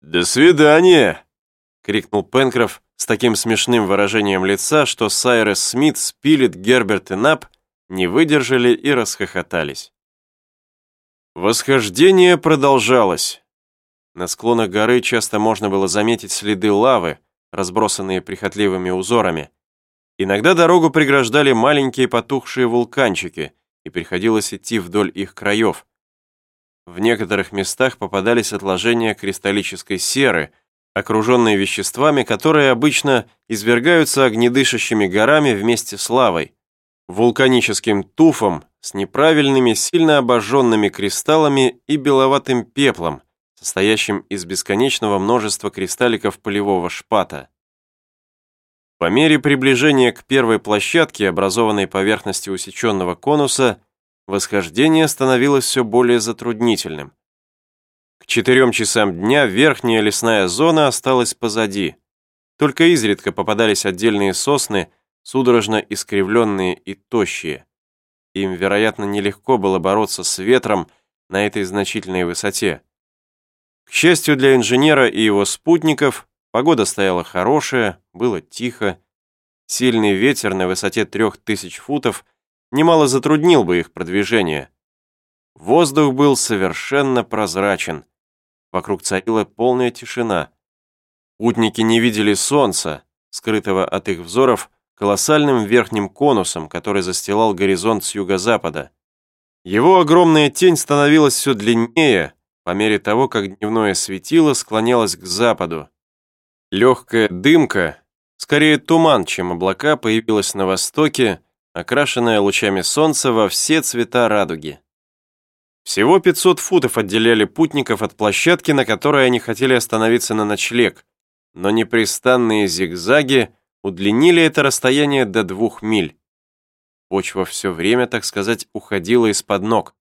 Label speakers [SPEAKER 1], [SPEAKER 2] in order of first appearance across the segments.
[SPEAKER 1] «До свидания!» — крикнул Пенкроф с таким смешным выражением лица, что Сайрес Смит, Спилет, Герберт и Нап не выдержали и расхохотались. Восхождение продолжалось. На склонах горы часто можно было заметить следы лавы, разбросанные прихотливыми узорами. Иногда дорогу преграждали маленькие потухшие вулканчики, и приходилось идти вдоль их краев. В некоторых местах попадались отложения кристаллической серы, окруженные веществами, которые обычно извергаются огнедышащими горами вместе с лавой, вулканическим туфом с неправильными, сильно обожженными кристаллами и беловатым пеплом, состоящим из бесконечного множества кристалликов полевого шпата. По мере приближения к первой площадке, образованной поверхности усеченного конуса, восхождение становилось все более затруднительным. К четырем часам дня верхняя лесная зона осталась позади. Только изредка попадались отдельные сосны, судорожно искривленные и тощие. Им, вероятно, нелегко было бороться с ветром на этой значительной высоте. К счастью для инженера и его спутников, погода стояла хорошая, было тихо. Сильный ветер на высоте трех тысяч футов немало затруднил бы их продвижение. Воздух был совершенно прозрачен. Вокруг царила полная тишина. Путники не видели солнца, скрытого от их взоров колоссальным верхним конусом, который застилал горизонт с юго-запада. Его огромная тень становилась все длиннее, по мере того, как дневное светило склонялось к западу. Легкая дымка, скорее туман, чем облака, появилась на востоке, окрашенная лучами солнца во все цвета радуги. Всего 500 футов отделяли путников от площадки, на которой они хотели остановиться на ночлег, но непрестанные зигзаги удлинили это расстояние до двух миль. Почва все время, так сказать, уходила из-под ног.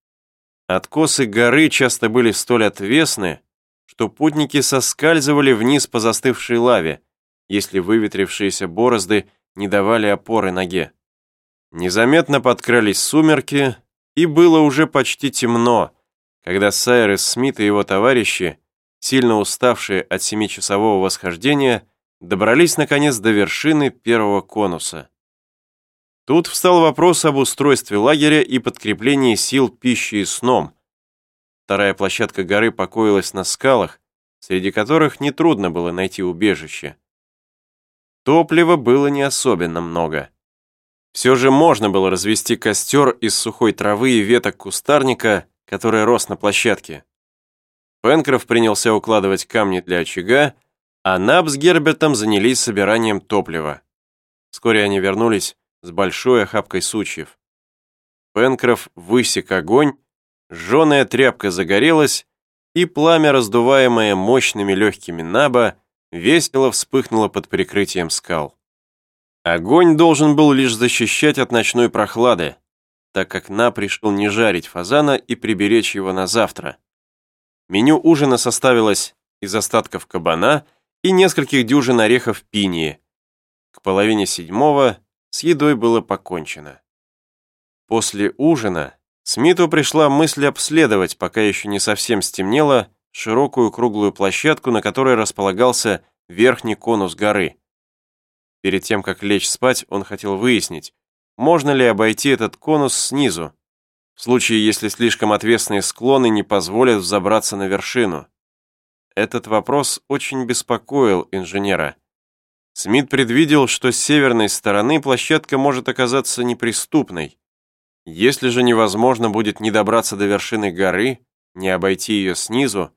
[SPEAKER 1] Откосы горы часто были столь отвесны, что путники соскальзывали вниз по застывшей лаве, если выветрившиеся борозды не давали опоры ноге. Незаметно подкрались сумерки, и было уже почти темно, когда Сайрес Смит и его товарищи, сильно уставшие от семичасового восхождения, добрались наконец до вершины первого конуса. Тут встал вопрос об устройстве лагеря и подкреплении сил пищей и сном. Вторая площадка горы покоилась на скалах, среди которых нетрудно было найти убежище. Топлива было не особенно много. Все же можно было развести костер из сухой травы и веток кустарника, который рос на площадке. Пенкроф принялся укладывать камни для очага, а Наб с Гербертом занялись собиранием топлива. Вскоре они вернулись с большой охапкой сучьев. Пенкроф высек огонь, жженая тряпка загорелась, и пламя, раздуваемое мощными легкими наба, весело вспыхнуло под прикрытием скал. Огонь должен был лишь защищать от ночной прохлады, так как На пришел не жарить фазана и приберечь его на завтра. Меню ужина составилось из остатков кабана и нескольких дюжин орехов пинии. К половине седьмого с едой было покончено. После ужина Смиту пришла мысль обследовать, пока еще не совсем стемнело, широкую круглую площадку, на которой располагался верхний конус горы. Перед тем, как лечь спать, он хотел выяснить, можно ли обойти этот конус снизу, в случае, если слишком отвесные склоны не позволят взобраться на вершину. Этот вопрос очень беспокоил инженера. Смит предвидел, что с северной стороны площадка может оказаться неприступной. Если же невозможно будет не добраться до вершины горы, не обойти ее снизу,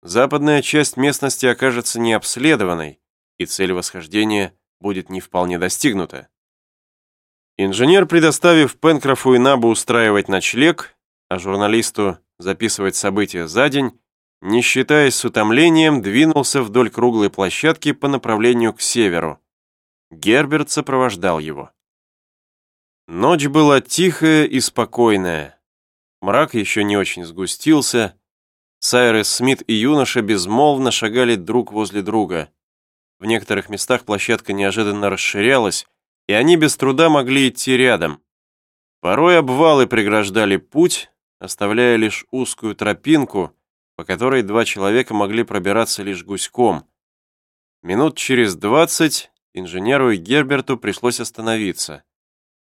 [SPEAKER 1] западная часть местности окажется необследованной, и цель восхождения будет не вполне достигнута. Инженер, предоставив Пенкрофу и Набу устраивать ночлег, а журналисту записывать события за день, не считаясь с утомлением, двинулся вдоль круглой площадки по направлению к северу. Герберт сопровождал его. Ночь была тихая и спокойная. Мрак еще не очень сгустился. Сайрес Смит и юноша безмолвно шагали друг возле друга. В некоторых местах площадка неожиданно расширялась, и они без труда могли идти рядом. Порой обвалы преграждали путь, оставляя лишь узкую тропинку, по которой два человека могли пробираться лишь гуськом. Минут через двадцать инженеру и Герберту пришлось остановиться.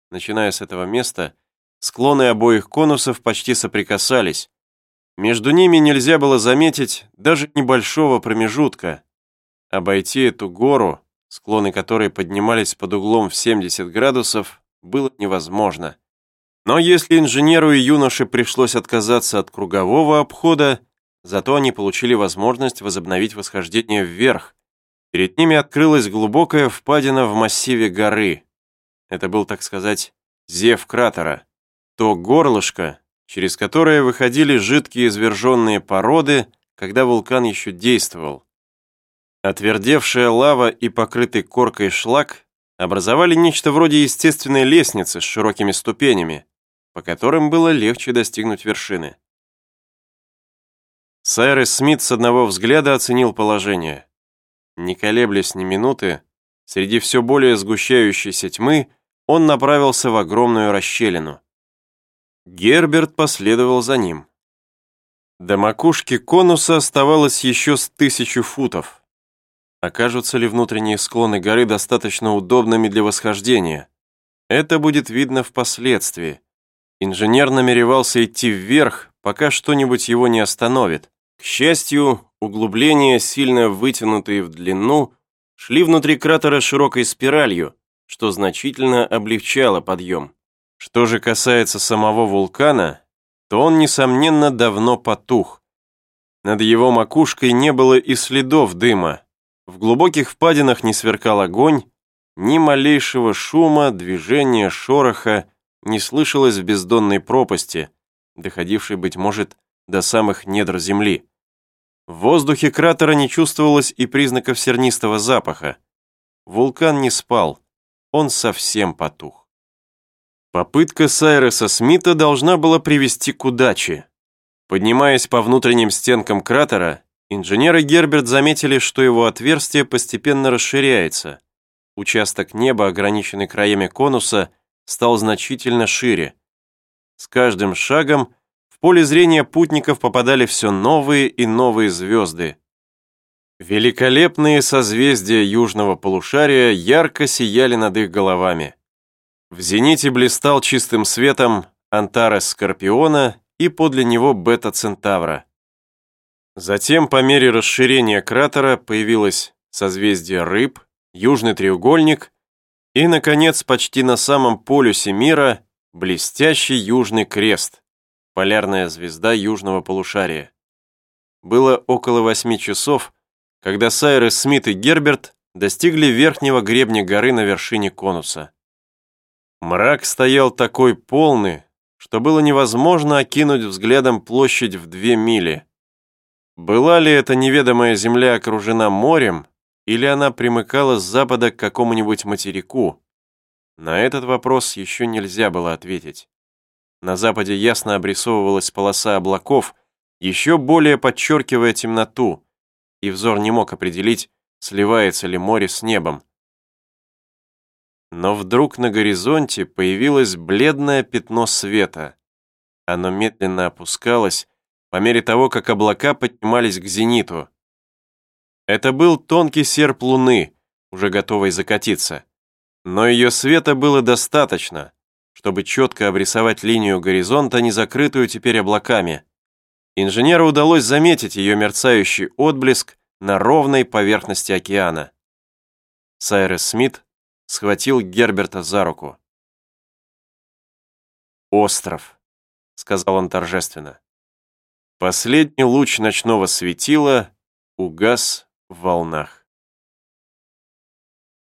[SPEAKER 1] Начиная с этого места, склоны обоих конусов почти соприкасались. Между ними нельзя было заметить даже небольшого промежутка. Обойти эту гору, склоны которой поднимались под углом в 70 градусов, было невозможно. Но если инженеру и юноше пришлось отказаться от кругового обхода, зато они получили возможность возобновить восхождение вверх. Перед ними открылась глубокая впадина в массиве горы. Это был, так сказать, зев кратера. То горлышко, через которое выходили жидкие изверженные породы, когда вулкан еще действовал. Отвердевшая лава и покрытый коркой шлак образовали нечто вроде естественной лестницы с широкими ступенями, по которым было легче достигнуть вершины. Сайрес Смит с одного взгляда оценил положение. Не колеблясь ни минуты, среди все более сгущающейся тьмы, он направился в огромную расщелину. Герберт последовал за ним. До макушки конуса оставалось еще с тысячу футов. Окажутся ли внутренние склоны горы достаточно удобными для восхождения? Это будет видно впоследствии. Инженер намеревался идти вверх, пока что-нибудь его не остановит. К счастью, углубления, сильно вытянутые в длину, шли внутри кратера широкой спиралью, что значительно облегчало подъем. Что же касается самого вулкана, то он, несомненно, давно потух. Над его макушкой не было и следов дыма, в глубоких впадинах не сверкал огонь, ни малейшего шума, движения, шороха не слышалось в бездонной пропасти, доходившей, быть может, до самых недр земли. В воздухе кратера не чувствовалось и признаков сернистого запаха. Вулкан не спал, он совсем потух. Попытка Сайреса Смита должна была привести к удаче. Поднимаясь по внутренним стенкам кратера, Инженеры Герберт заметили, что его отверстие постепенно расширяется. Участок неба, ограниченный краями конуса, стал значительно шире. С каждым шагом в поле зрения путников попадали все новые и новые звезды. Великолепные созвездия южного полушария ярко сияли над их головами. В зените блистал чистым светом Антарес Скорпиона и подле него Бета Центавра. Затем, по мере расширения кратера, появилось созвездие рыб, южный треугольник и, наконец, почти на самом полюсе мира блестящий южный крест, полярная звезда южного полушария. Было около восьми часов, когда Сайрес Смит и Герберт достигли верхнего гребня горы на вершине конуса. Мрак стоял такой полный, что было невозможно окинуть взглядом площадь в две мили. Была ли эта неведомая земля окружена морем, или она примыкала с запада к какому-нибудь материку? На этот вопрос еще нельзя было ответить. На западе ясно обрисовывалась полоса облаков, еще более подчеркивая темноту, и взор не мог определить, сливается ли море с небом. Но вдруг на горизонте появилось бледное пятно света. Оно медленно опускалось, по мере того, как облака поднимались к зениту. Это был тонкий серп луны, уже готовый закатиться. Но ее света было достаточно, чтобы четко обрисовать линию горизонта, не закрытую теперь облаками. Инженеру удалось заметить ее мерцающий отблеск на ровной поверхности океана. Сайрес Смит схватил Герберта за руку. «Остров», — сказал он торжественно. Последний луч ночного светила угас в волнах.